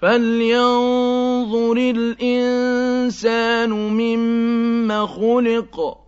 فَلْيَنظُرِ الْإِنسَانُ مِمَّ خُلِقَ